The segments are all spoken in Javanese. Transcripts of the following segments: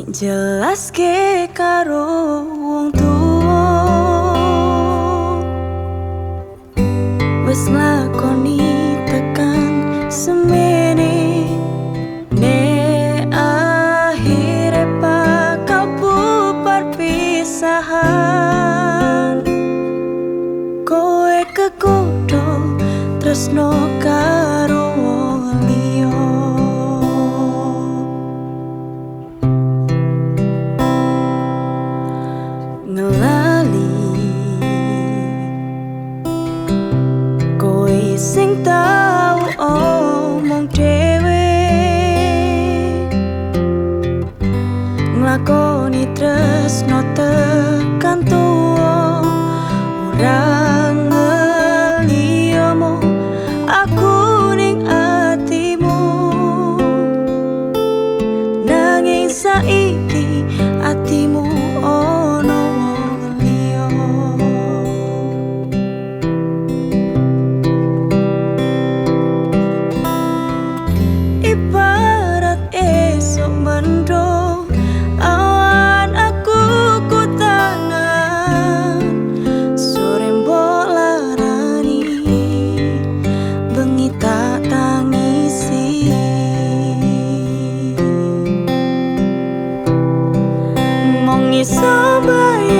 sing jelas ke karo wong tuwa wis lakoni tekan semene ne akhire bakal bubar pisahan. Kowe kekudu tresno karo Ni sabaya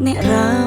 nẹ ra.